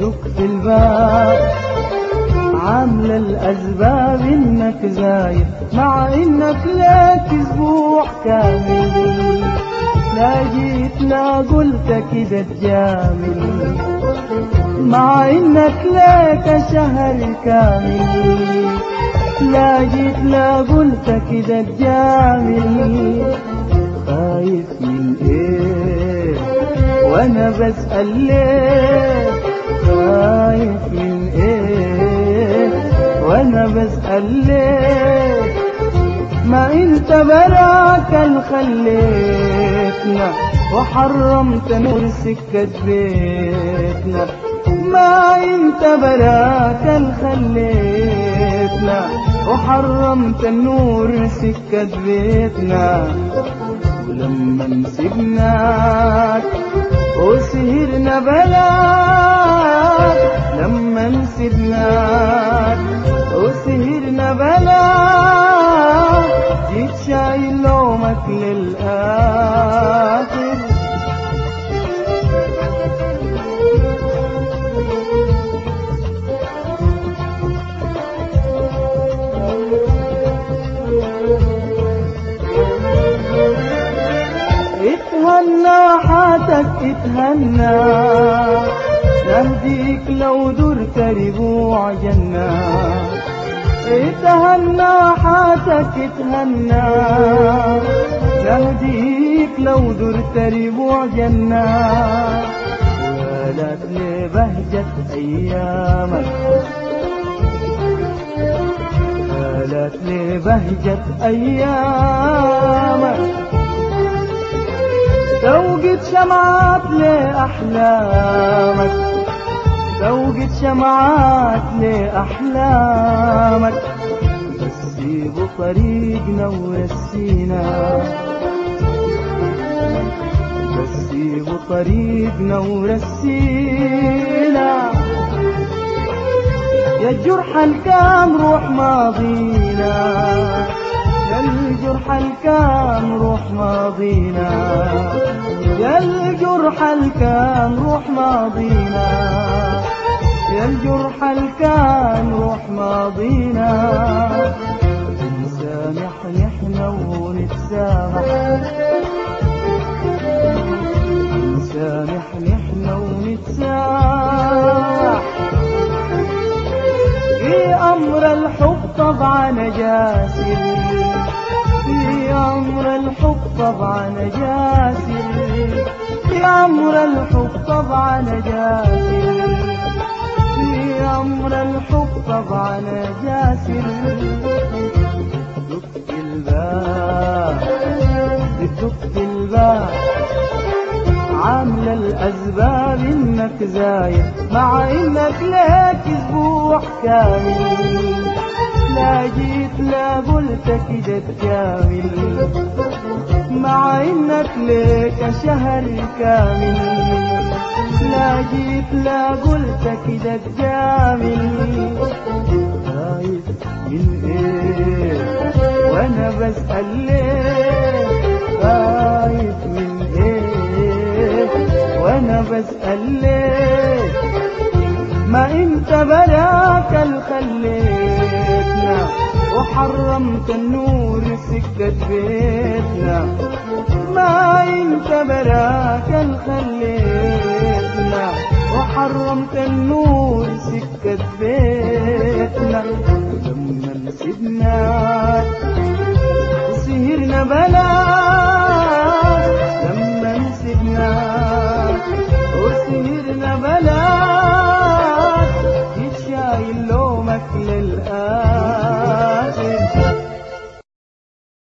دق في الباب. عاملة الأسباب إنك زايد مع إنك لك أسبوع كامل. لا جيت لا قلت كده تجامل مع إنك لك شهر كامل. لا جيت لا قلت كده تجامل خايف من إيه؟ وأنا بسأل ليه؟ خايف من إيه؟ وأنا بسأل ليه؟ ما انت براك خليتنا وحرمت نور سكة بيتنا. ما انت براك خليتنا وحرمت النور سكة بيتنا ولما سبناك وسهرنا بلاك لما سبناك حاتك اتهنى نهديك لو درت ربوع جنة. اتهنى حاتك اتهنى نهديك لو درت ربوع جنة. ولك لبهجة أيامك. ولك لبهجة أيامك. زوجة شمعات لأحلامك زوجة شمعات لأحلامك بس سيبوا طريقنا ورسينا بس سيبوا طريقنا ورسينا يا الجرح الكام روح ماضينا يا الجرح الكام روح ماضينا. يا الجرح الكام روح ماضينا. يا الجرح الكام روح ماضينا. نسامح نحن ونتسامح. نسامح نحن ونتسامح. في أمر الحب طبعا جاسر الحب طبعا جاسر في أمر الحب طبعا جاسر في أمر الحب طبعا جاسر دق الباب بتدق الباب. عاملة الأسباب إنك زايد مع إنك لك أسبوع كامل. لا جيت لا قلت كده تكامل مع إنك لك شهر كامل. لا جيت لا قلت كده تجامل خايف من إيه وأنا بسأل ليه خايف من إيه وأنا بسأل ليه ما إنت براك اللي بيتنا وحرمت النور سكة بيتنا. ما انت براك خليتنا وحرمت النور سكة بيتنا. لما نسيبنا وسهرنا بلاك لما نسيبنا وسهرنا بلاك